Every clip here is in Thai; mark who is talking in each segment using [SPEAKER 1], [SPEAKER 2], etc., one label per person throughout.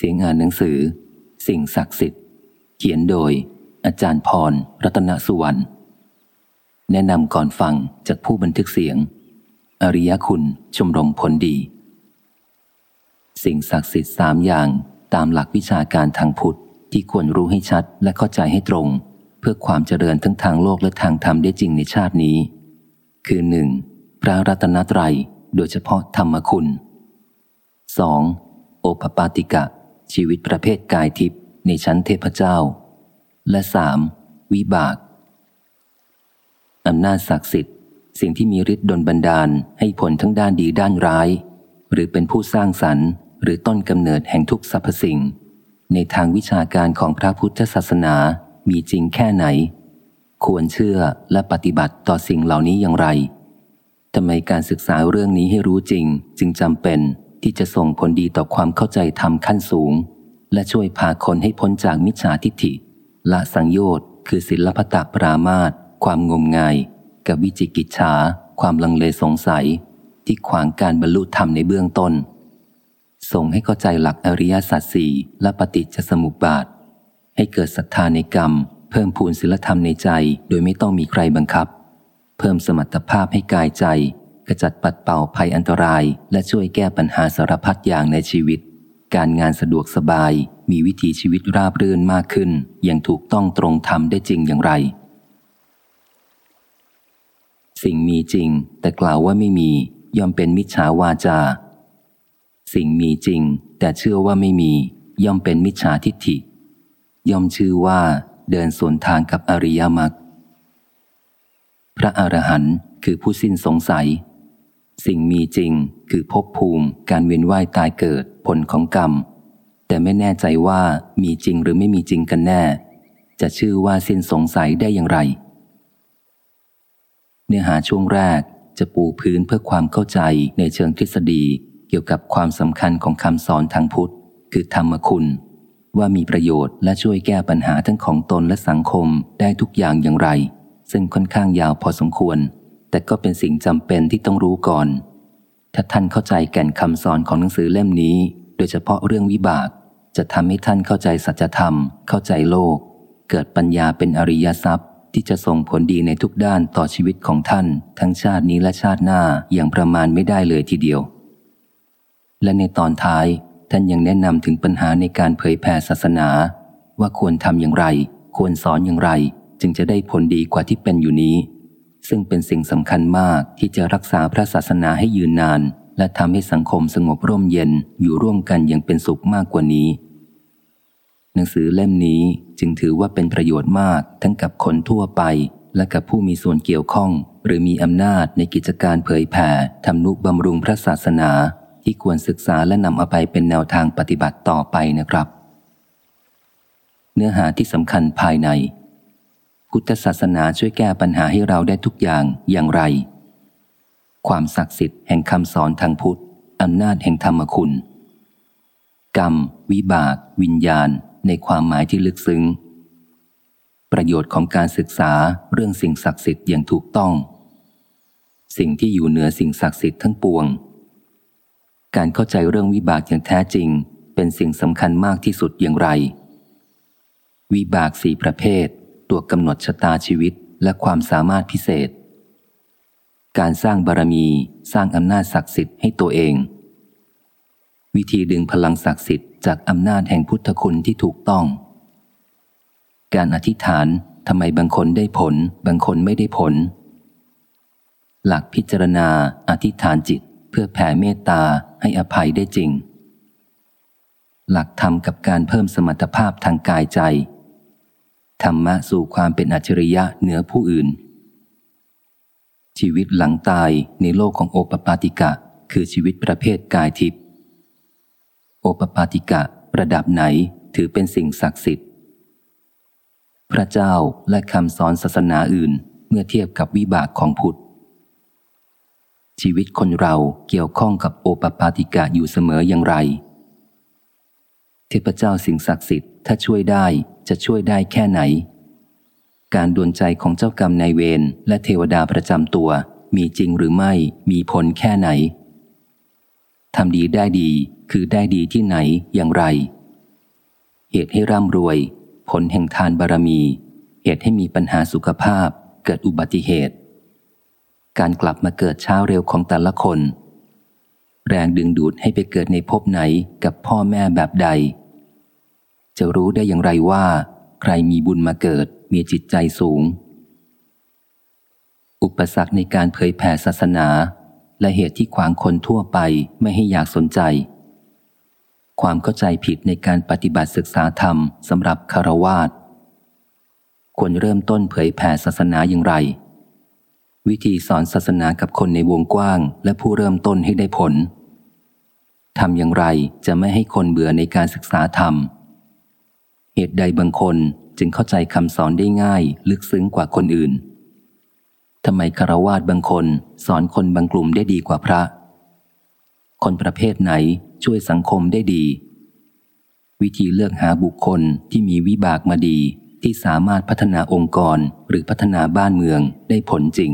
[SPEAKER 1] สียงอ่านหนังสือ สิ่งศักดิ์สิทธิ์ เขียนโดย อาจารย์พร รัตนสุวรรณ แนะนำก่อนฟังจากผู้บันทึกเสียง อริยคุณชมรมผลดี สิ่งศักดิ์สิทธิ์สามอย่างตามหลักวิชาการทางพุทธที่ควรรู้ให้ชัดและเข้าใจให้ตรง เพื่อความเจริญทั้งทางโลกและทางธรรมได้จริงในชาตินี้ คือหนึ่งพระรัตนตรัย โดยเฉพาะธรรมคุณ 2. โอปปาติกะ ชีวิตประเภทกายทิพย์ในชั้นเทพเจ้า และสามวิบากอำนาจศักดิ์สิทธิ์ สิ่งที่มีฤทธิ์ดลบันดาลให้ผลทั้งด้านดีด้านร้าย หรือเป็นผู้สร้างสรรค์ หรือต้นกำเนิดแห่งทุกสรรพสิ่ง ในทางวิชาการของพระพุทธศาสนามีจริงแค่ไหน ควรเชื่อและปฏิบัติต่อสิ่งเหล่านี้อย่างไรทำไมการศึกษาเรื่องนี้ให้รู้จริงจึงจำเป็น ที่จะส่งผลดีต่อความเข้าใจธรรมขั้นสูง และช่วยพาคนให้พ้นจากมิจฉาทิฏฐิละสังโยชน์คือศิลปตะปรามาตความงมงาย กับวิจิกิจฉา ความลังเลสงสัย ที่ขวางการบรรลุธรรมในเบื้องต้น ส่งให้เข้าใจหลักอริยสัจสี่และปฏิจจสมุปบาท ให้เกิดศรัทธาในกรรม เพิ่มพูนศิลธรรมในใจโดยไม่ต้องมีใครบังคับ เพิ่มสมรรถภาพให้กายใจ ขจัดปัดเป่าภัยอันตราย และช่วยแก้ปัญหาสารพัดอย่างในชีวิต การงานสะดวกสบาย มีวิถีชีวิตราบรื่นมากขึ้น อย่างถูกต้องตรงทำได้จริงอย่างไร สิ่งมีจริง แต่กล่าวว่าไม่มี ย่อมเป็นมิจฉาวาจา สิ่งมีจริง แต่เชื่อว่าไม่มี ย่อมเป็นมิจฉาทิฏฐิ ย่อมชื่อว่าเดินสวนทางกับอริยมรรคพระอรหันต์คือผู้สิ้นสงสัย สิ่งมีจริง คือภพภูมิ การเวียนว่ายตายเกิด ผลของกรรม แต่ไม่แน่ใจว่ามีจริงหรือไม่มีจริงกันแน่ จะชื่อว่าสิ้นสงสัยได้อย่างไร เนื้อหาช่วงแรกจะปูพื้นเพื่อความเข้าใจในเชิงทฤษฎีเกี่ยวกับความสำคัญของคำสอนทางพุทธ คือธรรมคุณ ว่ามีประโยชน์และช่วยแก้ปัญหาทั้งของตนและสังคมได้ทุกอย่างอย่างไร ซึ่งค่อนข้างยาวพอสมควร แต่ก็เป็นสิ่งจำเป็นที่ต้องรู้ก่อน ถ้าท่านเข้าใจแก่นคำสอนของหนังสือเล่มนี้ โดยเฉพาะเรื่องวิบาก จะทำให้ท่านเข้าใจสัจธรรม เข้าใจโลก เกิดปัญญาเป็นอริยทรัพย์ ที่จะส่งผลดีในทุกด้านต่อชีวิตของท่าน ทั้งชาตินี้และชาติหน้าอย่างประมาณไม่ได้เลยทีเดียว และในตอนท้ายท่านยังแนะนำถึงปัญหาในการเผยแผ่ศาสนา ว่าควรทำอย่างไร ควรสอนอย่างไร จึงจะได้ผลดีกว่าที่เป็นอยู่นี้ ซึ่งเป็นสิ่งสำคัญมากที่จะรักษาพระศาสนาให้ยืนนาน และทำให้สังคมสงบร่มเย็นอยู่ร่วมกันอย่างเป็นสุขมากกว่านี้ หนังสือเล่มนี้จึงถือว่าเป็นประโยชน์มากทั้งกับคนทั่วไป และกับผู้มีส่วนเกี่ยวข้อง หรือมีอำนาจในกิจการเผยแผ่ทำนุบำรุงพระศาสนา ที่ควรศึกษาและนำเอาไปเป็นแนวทางปฏิบัติต่อไปนะครับ เนื้อหาที่สำคัญภายใน พุทธศาสนาช่วยแก้ปัญหาให้เราได้ทุกอย่างอย่างไร ความศักดิ์สิทธิ์แห่งคำสอนทางพุทธอำนาจแห่งธรรมคุณ กรรม วิบาก วิญญาณ ในความหมายที่ลึกซึ้ง ประโยชน์ของการศึกษาเรื่องสิ่งศักดิ์สิทธิ์อย่างถูกต้อง สิ่งที่อยู่เหนือสิ่งศักดิ์สิทธิ์ทั้งปวง การเข้าใจเรื่องวิบากอย่างแท้จริง เป็นสิ่งสำคัญมากที่สุดอย่างไร วิบากสี่ประเภท ตัวกำหนดชะตาชีวิตและความสามารถพิเศษ การสร้างบารมีสร้างอำนาจศักดิ์สิทธิ์ให้ตัวเอง วิธีดึงพลังศักดิ์สิทธิ์จากอำนาจแห่งพุทธคุณที่ถูกต้อง การอธิษฐานทำไมบางคนได้ผล บางคนไม่ได้ผล หลักพิจารณาอธิษฐานจิตเพื่อแผ่เมตตาให้อภัยได้จริง หลักธรรมกับการเพิ่มสมรรถภาพทางกายใจ ธรรมะสู่ความเป็นอัจฉริยะเหนือผู้อื่น ชีวิตหลังตายในโลกของโอปปาติกะ คือชีวิตประเภทกายทิพย์โอปปาติกะระดับไหนถือเป็นสิ่งศักดิ์สิทธิ์ พระเจ้าและคำสอนศาสนาอื่นเมื่อเทียบกับวิบากของพุทธ ชีวิตคนเราเกี่ยวข้องกับโอปปาติกะอยู่เสมออย่างไร เทพเจ้าสิ่งศักดิ์สิทธิ์ถ้าช่วยได้จะช่วยได้แค่ไหน การดวนใจของเจ้ากรรมนายเวรและเทวดาประจำตัว มีจริงหรือไม่มีผลแค่ไหนทำดีได้ดีคือได้ดีที่ไหนอย่างไร เหตุให้ร่ำรวย ผลแห่งทานบารมี เหตุให้มีปัญหาสุขภาพ เกิดอุบัติเหตุ การกลับมาเกิดเช้าเร็วของแต่ละคน แรงดึงดูดให้ไปเกิดในภพไหนกับพ่อแม่แบบใด จะรู้ได้อย่างไรว่า ใครมีบุญมาเกิดมีจิตใจสูง อุปสรรคในการเผยแผ่ศาสนา และเหตุที่ขวางคนทั่วไปไม่ให้อยากสนใจ ความเข้าใจผิดในการปฏิบัติศึกษาธรรมสำหรับคารวาสควรเริ่มต้นเผยแผ่ศาสนาอย่างไร วิธีสอนศาสนากับคนในวงกว้าง และผู้เริ่มต้นให้ได้ผลทำอย่างไรจะไม่ให้คนเบื่อในการศึกษาธรรม เหตุใดบางคนจึงเข้าใจคำสอนได้ง่าย ลึกซึ้งกว่าคนอื่นทำไมคารวาสบางคนสอนคนบางกลุ่มได้ดีกว่าพระ คนประเภทไหนช่วยสังคมได้ดี วิธีเลือกหาบุคคลที่มีวิบากมาดีที่สามารถพัฒนาองค์กรหรือพัฒนาบ้านเมืองได้ผลจริง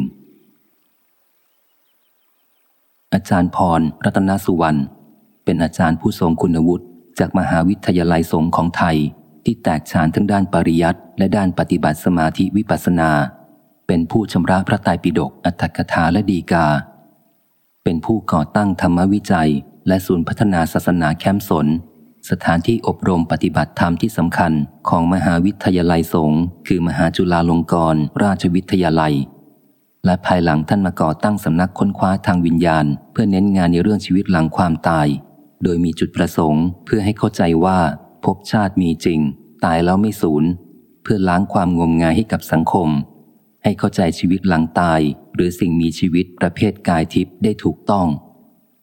[SPEAKER 1] อาจารย์พรรัตนสุวรรณเป็นอาจารย์ผู้ทรงคุณวุฒิจากมหาวิทยาลัยสงฆ์ของไทย ที่แตกฉานทั้งด้านปริยัติและด้านปฏิบัติสมาธิวิปัสนา เป็นผู้ชำระพระไตรปิฎกอัตถกถาและดีกา เป็นผู้ก่อตั้งธรรมวิจัย และศูนย์พัฒนาศาสนาแคมสน สถานที่อบรมปฏิบัติธรรมที่สำคัญของมหาวิทยาลัยสงฆ์คือมหาจุฬาลงกรณราชวิทยาลัย และภายหลังท่านมาก่อตั้งสำนักค้นคว้าทางวิญญาณ เพื่อเน้นงานในเรื่องชีวิตหลังความตาย โดยมีจุดประสงค์เพื่อให้เข้าใจว่า ภพชาติมีจริง ตายแล้วไม่สูญ เพื่อล้างความงมงายให้กับสังคม ให้เข้าใจชีวิตหลังตาย หรือสิ่งมีชีวิตประเภทกายทิพย์ได้ถูกต้อง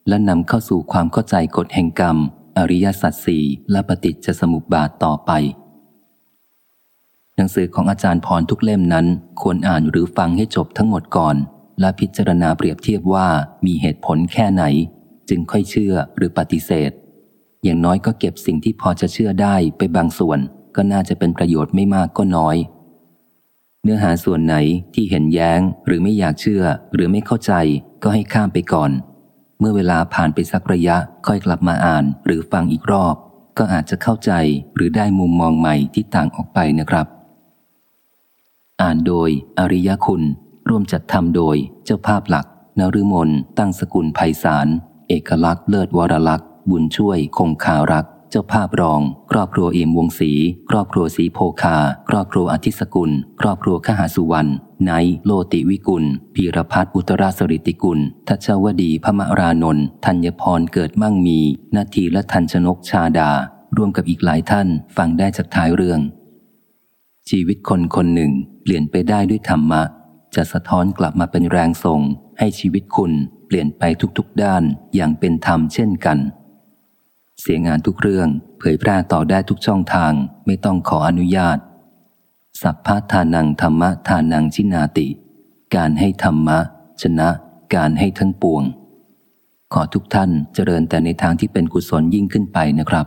[SPEAKER 1] และนำเข้าสู่ความเข้าใจกฎแห่งกรรม อริยสัจสี่และปฏิจจสมุปบาทต่อไป หนังสือของอาจารย์พรทุกเล่มนั้น ควรอ่านหรือฟังให้จบทั้งหมดก่อน และพิจารณาเปรียบเทียบว่ามีเหตุผลแค่ไหน จึงค่อยเชื่อหรือปฏิเสธ อย่างน้อยก็เก็บสิ่งที่พอจะเชื่อได้ไปบางส่วน ก็น่าจะเป็นประโยชน์ไม่มากก็น้อย เนื้อหาส่วนไหนที่เห็นแย้งหรือไม่อยากเชื่อ หรือไม่เข้าใจก็ให้ข้ามไปก่อน เมื่อเวลาผ่านไปสักระยะค่อยกลับมาอ่าน หรือฟังอีกรอบ ก็อาจจะเข้าใจหรือได้มุมมองใหม่ที่ต่างออกไปนะครับ อ่านโดย อริยคุณ ร่วมจัดทำโดยเจ้าภาพหลักนฤมลตั้งสกุลไพศาลเอกลักษณ์เลิศวรลักษณ์ บุญช่วย คงคารัก เจ้าภาพรอง ครอบครัวเอี่ยมวงศรีครอบครัวศรีโพคา ครอบครัวอธิสกุล ครอบครัวขหาสุวรรณไนโลติวิกุล พีรพัฒน์อุตราสริติกุล ทัชวดีพมารานนท์ธัญพรเกิดมั่งมีนาทีและทันชนกชาดา ร่วมกับอีกหลายท่านฟังได้จากท้ายเรื่อง ชีวิตคนคนหนึ่ง เปลี่ยนไปได้ด้วยธรรมะ จะสะท้อนกลับมาเป็นแรงส่ง ให้ชีวิตคุณเปลี่ยนไปทุกๆด้านอย่างเป็นธรรมเช่นกัน เสียงานทุกเรื่องเผยแพร่ต่อได้ทุกช่องทางไม่ต้องขออนุญาต สัพพะทานังธรรมะทานังชินาติ การให้ธรรมะ ชนะ การให้ทั้งปวง ขอทุกท่านเจริญแต่ในทางที่เป็นกุศลยิ่งขึ้นไปนะครับ